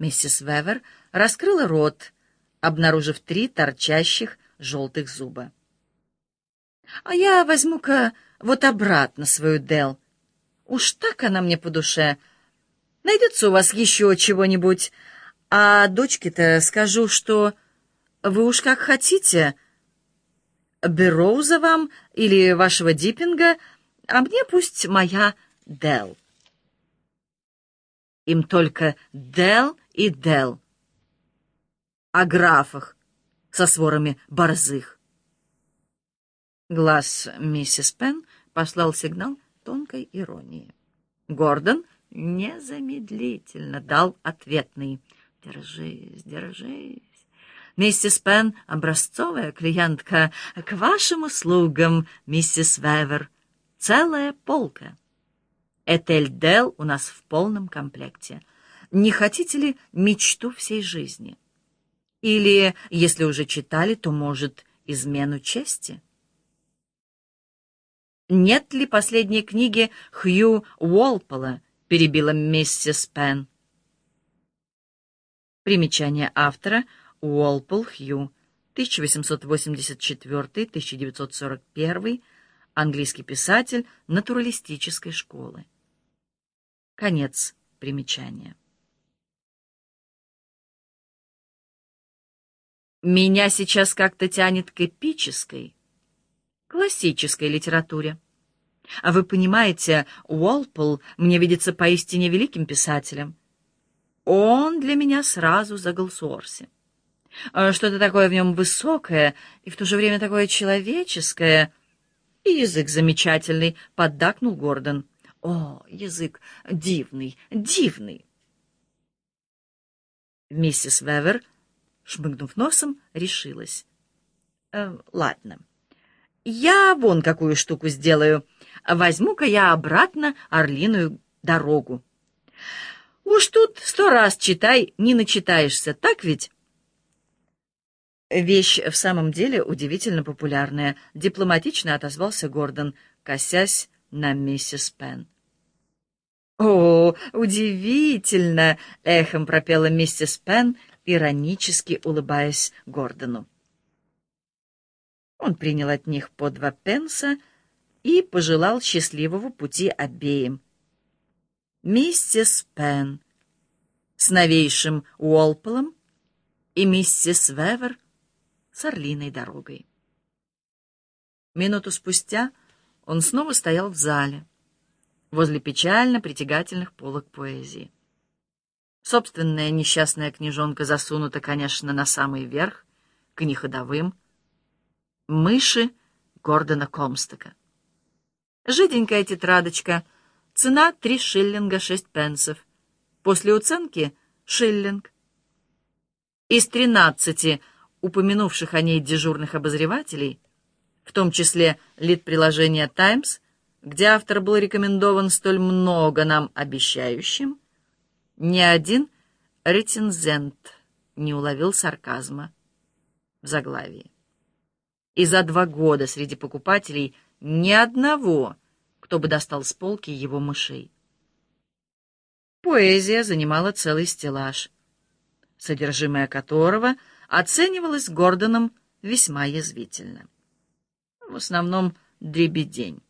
Миссис Вевер раскрыла рот, обнаружив три торчащих желтых зуба. «А я возьму-ка вот обратно свою Дел. Уж так она мне по душе. Найдется у вас еще чего-нибудь. А дочке-то скажу, что вы уж как хотите. Бероуза вам или вашего Диппинга, а мне пусть моя Дел. Им только Дел и Дел. О графах со сворами борзых. Глаз миссис Пен послал сигнал тонкой иронии. Гордон незамедлительно дал ответный «Держись, держись». Миссис Пен — образцовая клиентка. К вашим услугам, миссис Вевер. Целая полка. Этель Дел у нас в полном комплекте. Не хотите ли мечту всей жизни? Или, если уже читали, то, может, измену чести? «Нет ли последней книги Хью Уолпола?» — перебила миссис Пен. Примечание автора Уолпол Хью, 1884-1941, английский писатель натуралистической школы. Конец примечания. Меня сейчас как-то тянет к эпической, классической литературе. А вы понимаете, Уолпол мне видится поистине великим писателем. Он для меня сразу за Голсуорси. А что-то такое в нем высокое и в то же время такое человеческое. И язык замечательный, — поддакнул Гордон. О, язык дивный, дивный. Миссис Вевер, шмыгнув носом, решилась. Э, ладно. Я вон какую штуку сделаю. Возьму-ка я обратно орлиную дорогу. Уж тут сто раз читай, не начитаешься, так ведь? Вещь в самом деле удивительно популярная, дипломатично отозвался Гордон, косясь на миссис Пен. «О, удивительно!» — эхом пропела миссис Пен, иронически улыбаясь Гордону. Он принял от них по два пенса и пожелал счастливого пути обеим. Миссис Пен с новейшим Уолполом и миссис Вевер с орлиной дорогой. Минуту спустя он снова стоял в зале, возле печально притягательных полок поэзии. Собственная несчастная книжонка засунута, конечно, на самый верх, к неходовым, мыши Гордона Комстока. Жиденькая тетрадочка, цена три шиллинга шесть пенсов. После уценки — шиллинг. Из тринадцати упомянувших о ней дежурных обозревателей, в том числе лид-приложения «Таймс», где автор был рекомендован столь много нам обещающим, ни один рецензент не уловил сарказма в заглавии и за два года среди покупателей ни одного, кто бы достал с полки его мышей. Поэзия занимала целый стеллаж, содержимое которого оценивалось Гордоном весьма язвительно. В основном дребедень.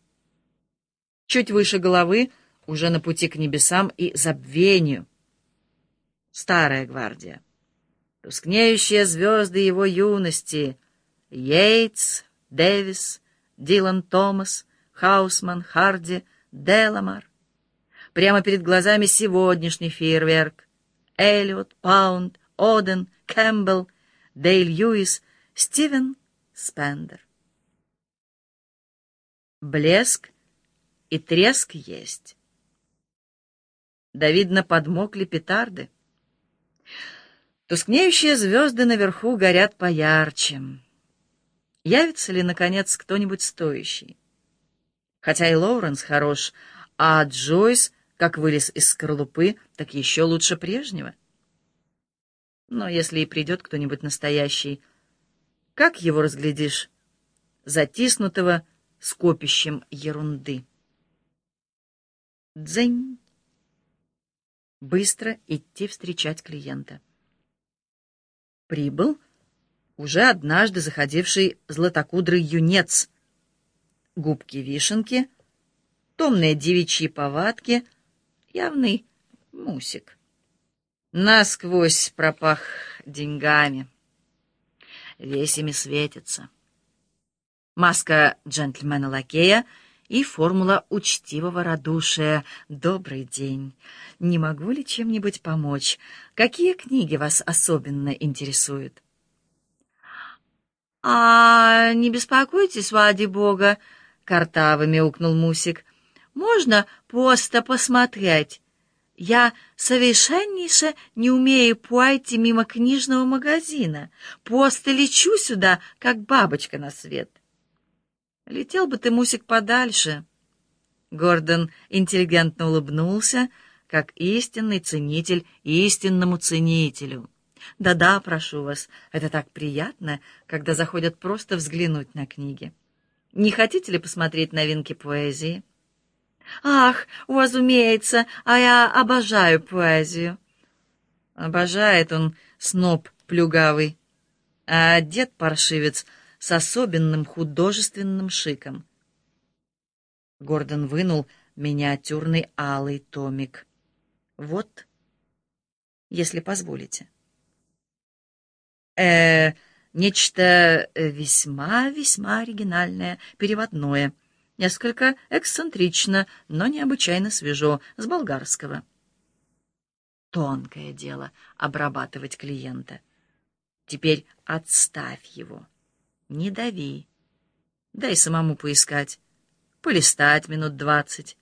Чуть выше головы, уже на пути к небесам и забвению. Старая гвардия. Тускнеющие звезды его юности — Йейтс, Дэвис, Дилан Томас, Хаусман, Харди, Деламар. Прямо перед глазами сегодняшний фейерверк. Эллиот, Паунд, Оден, Кэмпбелл, Дейл Льюис, Стивен Спендер. Блеск и треск есть. Да, видно, подмокли петарды. Тускнеющие звезды наверху горят поярче. Явится ли, наконец, кто-нибудь стоящий? Хотя и Лоуренс хорош, а Джойс, как вылез из скорлупы, так еще лучше прежнего. Но если и придет кто-нибудь настоящий, как его разглядишь, затиснутого скопищем ерунды? Дзень! быстро идти встречать клиента. Прибыл уже однажды заходивший златокудрый юнец. Губки вишенки, томные девичьи повадки, явный мусик. Насквозь пропах деньгами. Весь ими светится. Маска джентльмена-лакея и формула учтивого радушия. «Добрый день. Не могу ли чем-нибудь помочь? Какие книги вас особенно интересуют?» «А не беспокойтесь, ради бога!» — картавый мяукнул Мусик. «Можно просто посмотреть. Я совершеннейше не умею пойти мимо книжного магазина. Просто лечу сюда, как бабочка на свет». «Летел бы ты, Мусик, подальше!» Гордон интеллигентно улыбнулся, как истинный ценитель истинному ценителю. Да-да, прошу вас, это так приятно, когда заходят просто взглянуть на книги. Не хотите ли посмотреть новинки поэзии? Ах, у вас умеется, а я обожаю поэзию. Обожает он сноб плюгавый, а дед паршивец с особенным художественным шиком. Гордон вынул миниатюрный алый томик. Вот, если позволите э, нечто весьма-весьма оригинальное, переводное, несколько эксцентрично, но необычайно свежо, с болгарского. Тонкое дело обрабатывать клиента. Теперь отставь его. Не дави. Дай самому поискать. Полистать минут двадцать.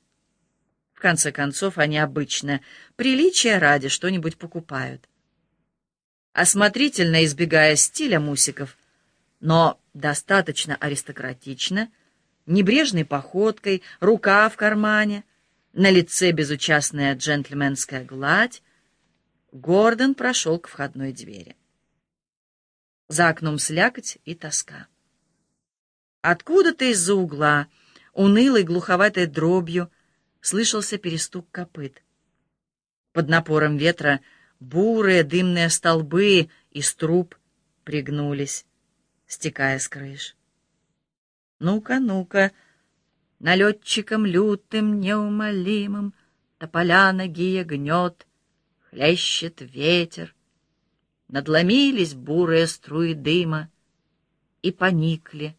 В конце концов, они обычно, приличия ради, что-нибудь покупают осмотрительно избегая стиля мусиков, но достаточно аристократично, небрежной походкой, рука в кармане, на лице безучастная джентльменская гладь, Гордон прошел к входной двери. За окном слякоть и тоска. Откуда-то из-за угла, унылой глуховатой дробью, слышался перестук копыт. Под напором ветра — Бурые дымные столбы из труб пригнулись, стекая с крыш. Ну-ка, ну-ка, налетчиком лютым, неумолимым, Тополя ноги гнет, хлещет ветер. Надломились бурые струи дыма И поникли,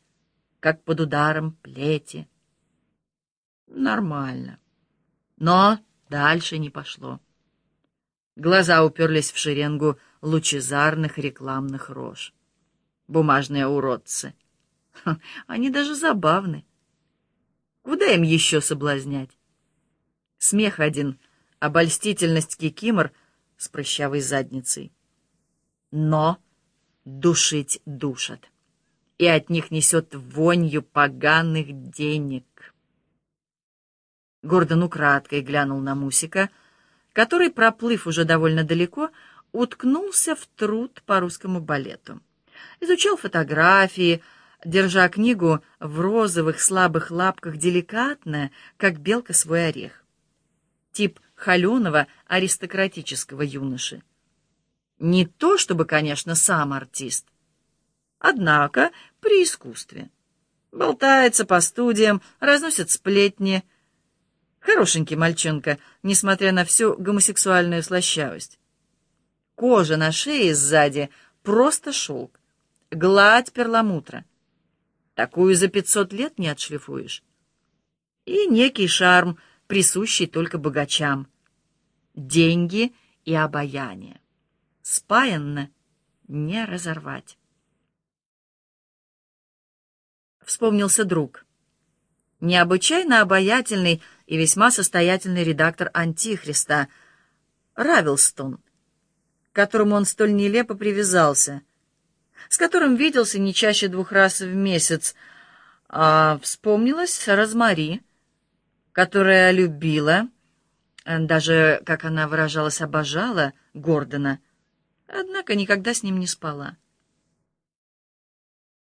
как под ударом плети. Нормально. Но дальше не пошло. Глаза уперлись в шеренгу лучезарных рекламных рож. Бумажные уродцы. Они даже забавны. Куда им еще соблазнять? Смех один, обольстительность кикимор с прыщавой задницей. Но душить душат, и от них несет вонью поганых денег. Гордон украдкой глянул на Мусика — который, проплыв уже довольно далеко, уткнулся в труд по русскому балету. Изучал фотографии, держа книгу в розовых слабых лапках деликатно, как белка свой орех. Тип холеного аристократического юноши. Не то чтобы, конечно, сам артист. Однако при искусстве. Болтается по студиям, разносит сплетни, Хорошенький мальчонка, несмотря на всю гомосексуальную слащавость. Кожа на шее сзади просто шелк, гладь перламутра. Такую за пятьсот лет не отшлифуешь. И некий шарм, присущий только богачам. Деньги и обаяние. Спаянно не разорвать. Вспомнился друг. Необычайно обаятельный, и весьма состоятельный редактор «Антихриста» Равилстон, к которому он столь нелепо привязался, с которым виделся не чаще двух раз в месяц, а вспомнилась Розмари, которая любила, даже, как она выражалась, обожала Гордона, однако никогда с ним не спала.